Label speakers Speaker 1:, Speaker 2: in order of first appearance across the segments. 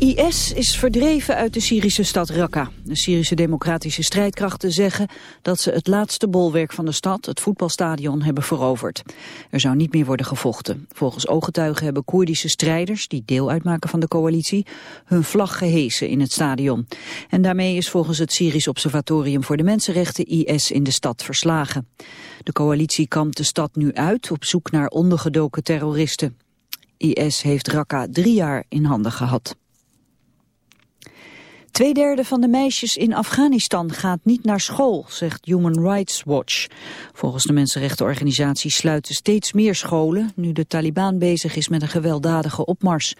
Speaker 1: IS is verdreven uit de Syrische stad Raqqa. De Syrische democratische strijdkrachten zeggen dat ze het laatste bolwerk van de stad, het voetbalstadion, hebben veroverd. Er zou niet meer worden gevochten. Volgens ooggetuigen hebben Koerdische strijders, die deel uitmaken van de coalitie, hun vlag gehesen in het stadion. En daarmee is volgens het Syrisch Observatorium voor de Mensenrechten IS in de stad verslagen. De coalitie kampt de stad nu uit op zoek naar ondergedoken terroristen. IS heeft Raqqa drie jaar in handen gehad. Tweederde van de meisjes in Afghanistan gaat niet naar school, zegt Human Rights Watch. Volgens de mensenrechtenorganisatie sluiten steeds meer scholen, nu de Taliban bezig is met een gewelddadige opmars.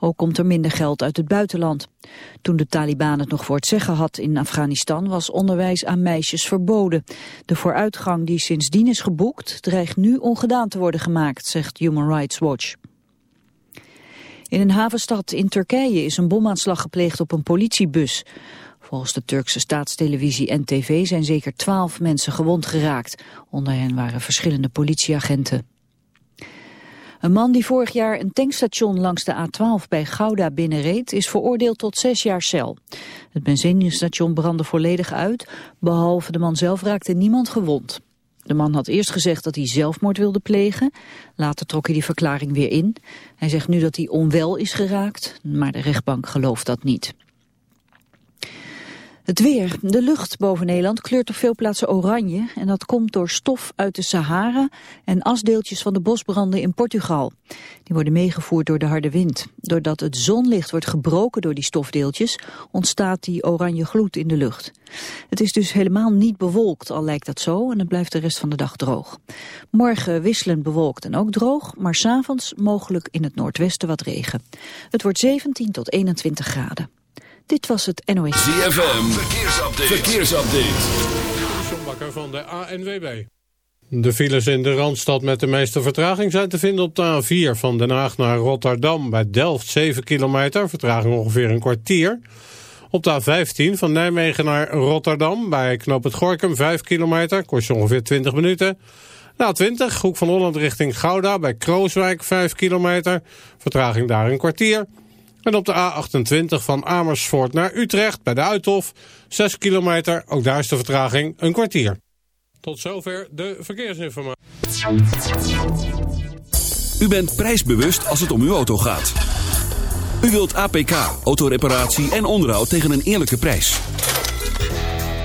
Speaker 1: Ook komt er minder geld uit het buitenland. Toen de Taliban het nog voor het zeggen had in Afghanistan, was onderwijs aan meisjes verboden. De vooruitgang die sindsdien is geboekt, dreigt nu ongedaan te worden gemaakt, zegt Human Rights Watch. In een havenstad in Turkije is een bomaanslag gepleegd op een politiebus. Volgens de Turkse staatstelevisie NTV zijn zeker twaalf mensen gewond geraakt. Onder hen waren verschillende politieagenten. Een man die vorig jaar een tankstation langs de A12 bij Gouda binnenreed... is veroordeeld tot zes jaar cel. Het benzinestation brandde volledig uit. Behalve de man zelf raakte niemand gewond. De man had eerst gezegd dat hij zelfmoord wilde plegen. Later trok hij die verklaring weer in. Hij zegt nu dat hij onwel is geraakt, maar de rechtbank gelooft dat niet. Het weer. De lucht boven Nederland kleurt op veel plaatsen oranje en dat komt door stof uit de Sahara en asdeeltjes van de bosbranden in Portugal. Die worden meegevoerd door de harde wind. Doordat het zonlicht wordt gebroken door die stofdeeltjes ontstaat die oranje gloed in de lucht. Het is dus helemaal niet bewolkt, al lijkt dat zo, en het blijft de rest van de dag droog. Morgen wisselend bewolkt en ook droog, maar s'avonds mogelijk in het noordwesten wat regen. Het wordt 17 tot 21 graden. Dit was het NOS.
Speaker 2: ZFM, verkeersupdate. verkeersupdate.
Speaker 3: Van de ANWB. De files in de Randstad met de meeste vertraging zijn te vinden op de A4 van Den Haag naar Rotterdam. Bij Delft 7 kilometer, vertraging ongeveer een kwartier. Op de A15 van Nijmegen naar Rotterdam bij Knoop het Gorkum 5 kilometer, kost je ongeveer 20 minuten. Na 20, Hoek van Holland richting Gouda bij Krooswijk 5 kilometer, vertraging daar een kwartier. En op de A28 van Amersfoort naar Utrecht bij de Uithof 6 kilometer, ook daar is de vertraging een kwartier. Tot zover de verkeersinformatie.
Speaker 2: U bent prijsbewust als het om uw auto gaat. U wilt APK, autoreparatie en onderhoud tegen een eerlijke prijs.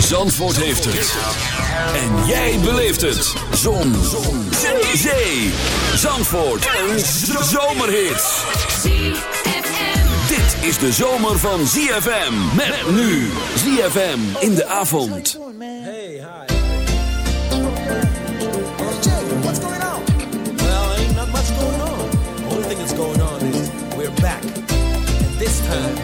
Speaker 2: Zandvoort heeft het. En jij beleeft het. Zon. Zon. Zee. Zee. Zandvoort. Een zomerhit. Dit is de zomer van ZFM. Met nu. ZFM in de avond.
Speaker 4: Hey, hi. What's going on? Well, ain't not much going on. The only thing that's going on is we're back. And this time,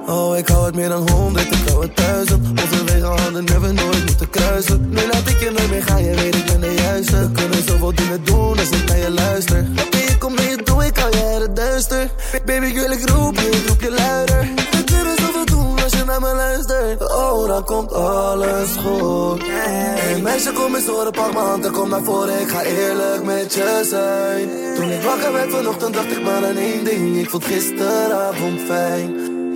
Speaker 5: Oh, ik hou het meer dan honderd, ik hou het duizend. Overwege handen, never nooit moeten kruisen. Nu laat ik je nooit meer gaan, je weet ik ben de juiste. We kunnen zoveel dingen doen als ik naar je luister. Oké, ik kom je toe, ik uit het duister. Baby, ik wil ik roep je, ik roep je luider. We kunnen zoveel doen als je naar me luistert. Oh, dan komt alles goed. Hey meisje, kom eens horen, pak m'n hand en kom naar voren. Ik ga eerlijk met je zijn. Toen ik wakker werd vanochtend, dacht ik maar aan één ding. Ik vond gisteravond fijn.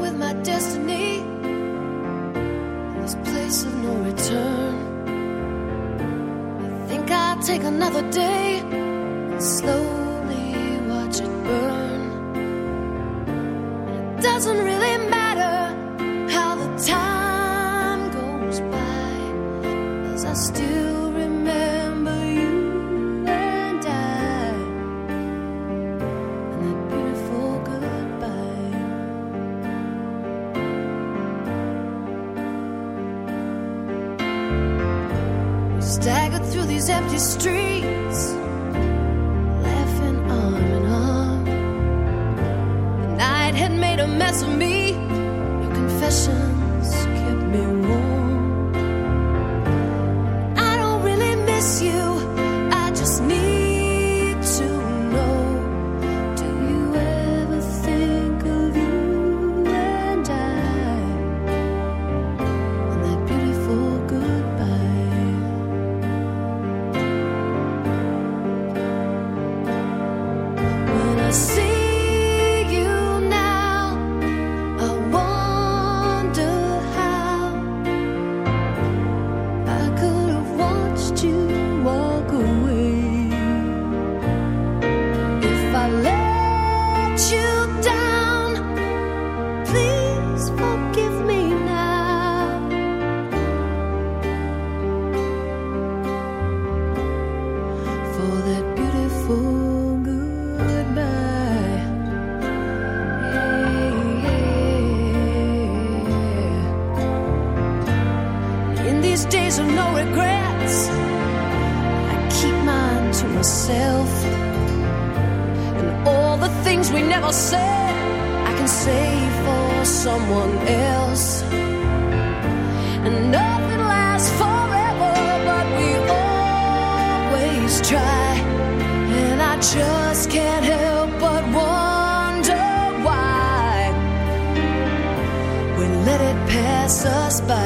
Speaker 6: With my destiny. in This place of no return. I think I'll take another day and slowly days of no regrets, I keep mine to myself. And all the things we never said, I can say for someone else. And nothing lasts forever, but we always try. And I just can't help but wonder why we let it pass us by.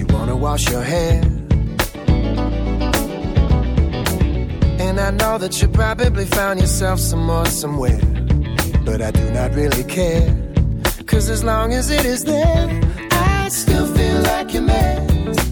Speaker 6: you
Speaker 4: wanna wash your hair. And I know that you probably found yourself some more somewhere. But I do not really care. Cause as long as it is there, I still feel like
Speaker 7: you're
Speaker 4: mad.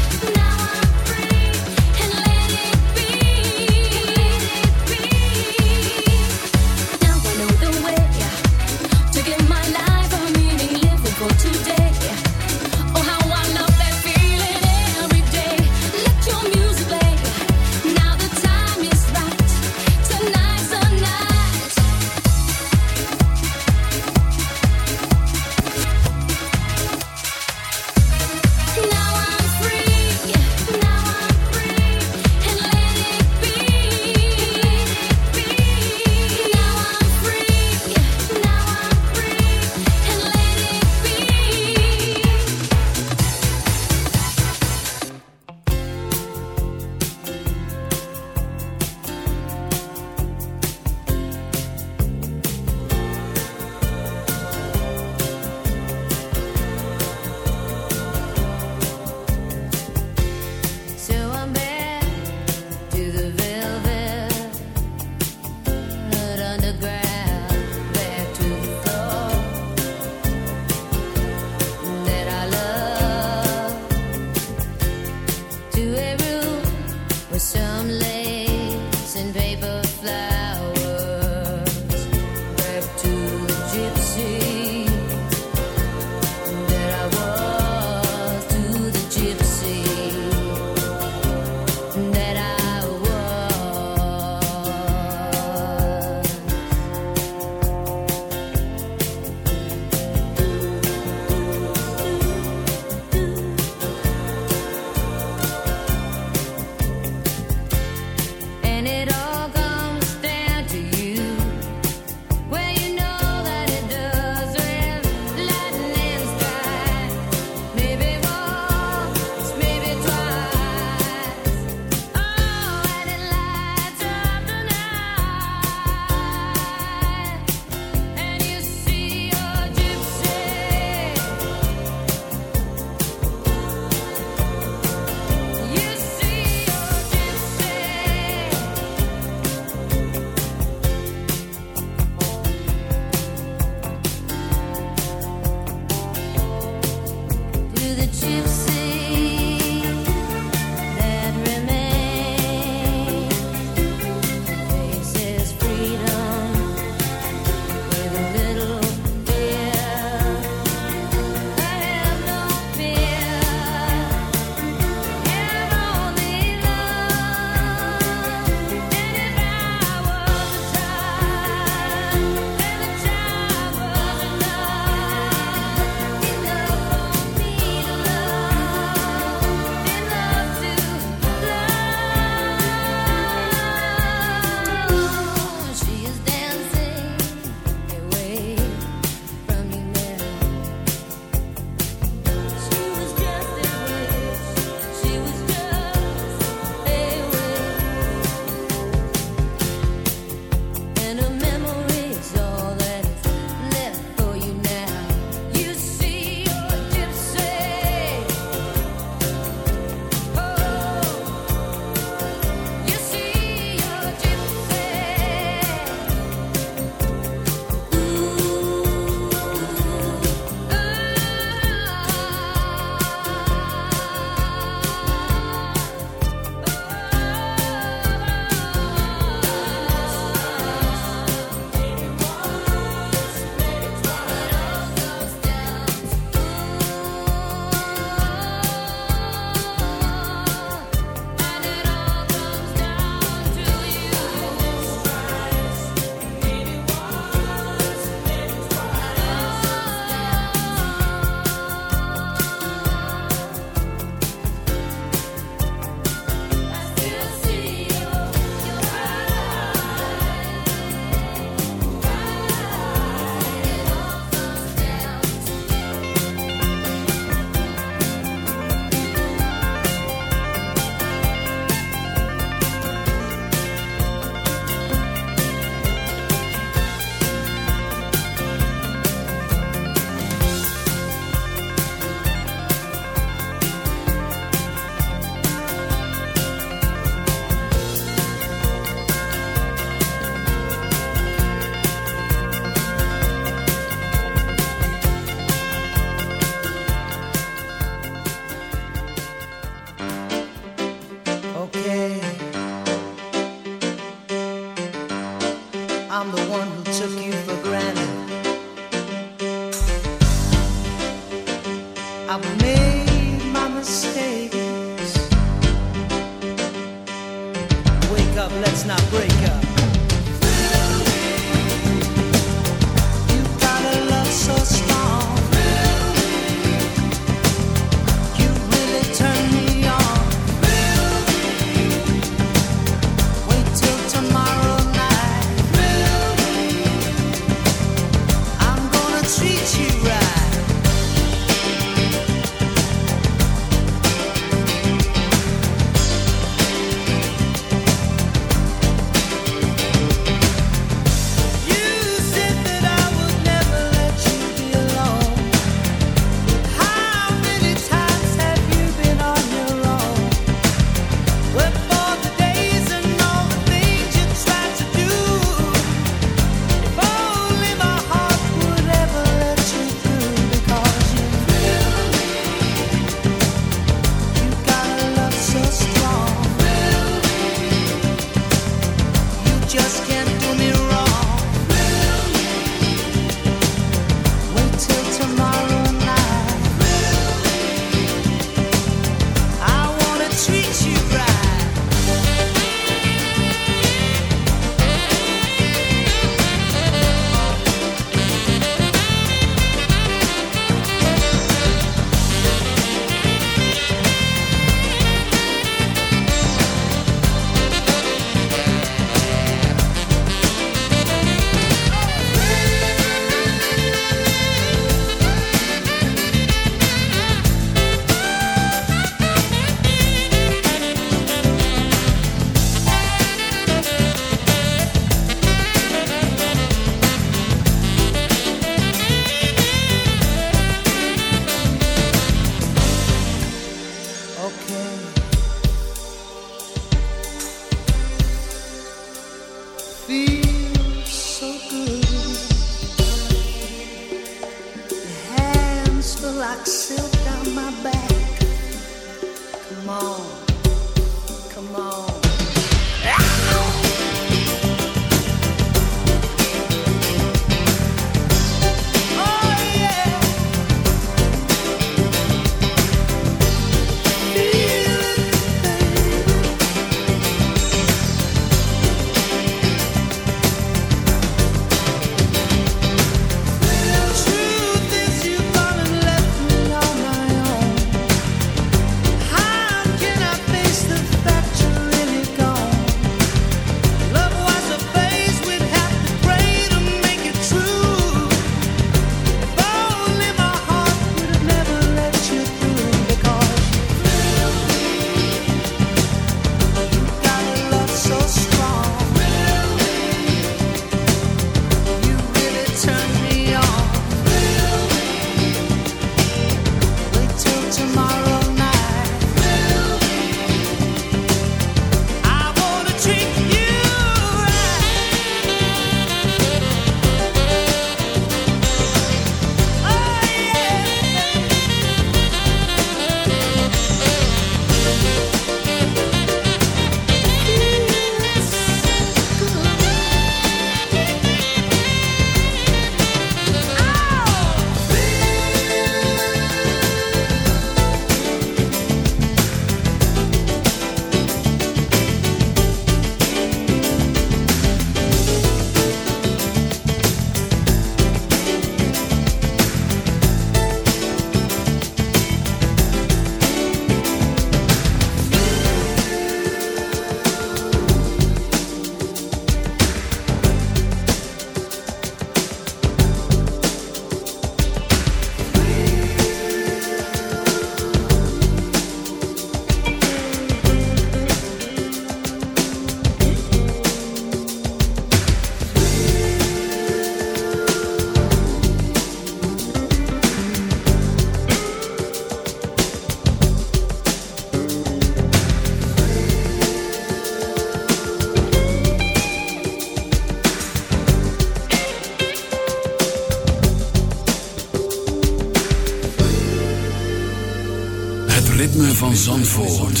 Speaker 4: ritme van Zandvoort.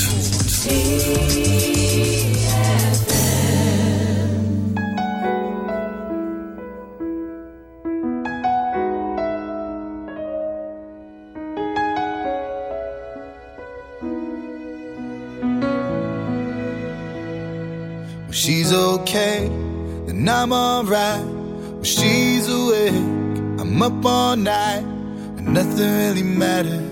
Speaker 8: Well, she's okay, then I'm alright. Well, she's awake, I'm up all night, but nothing really matters.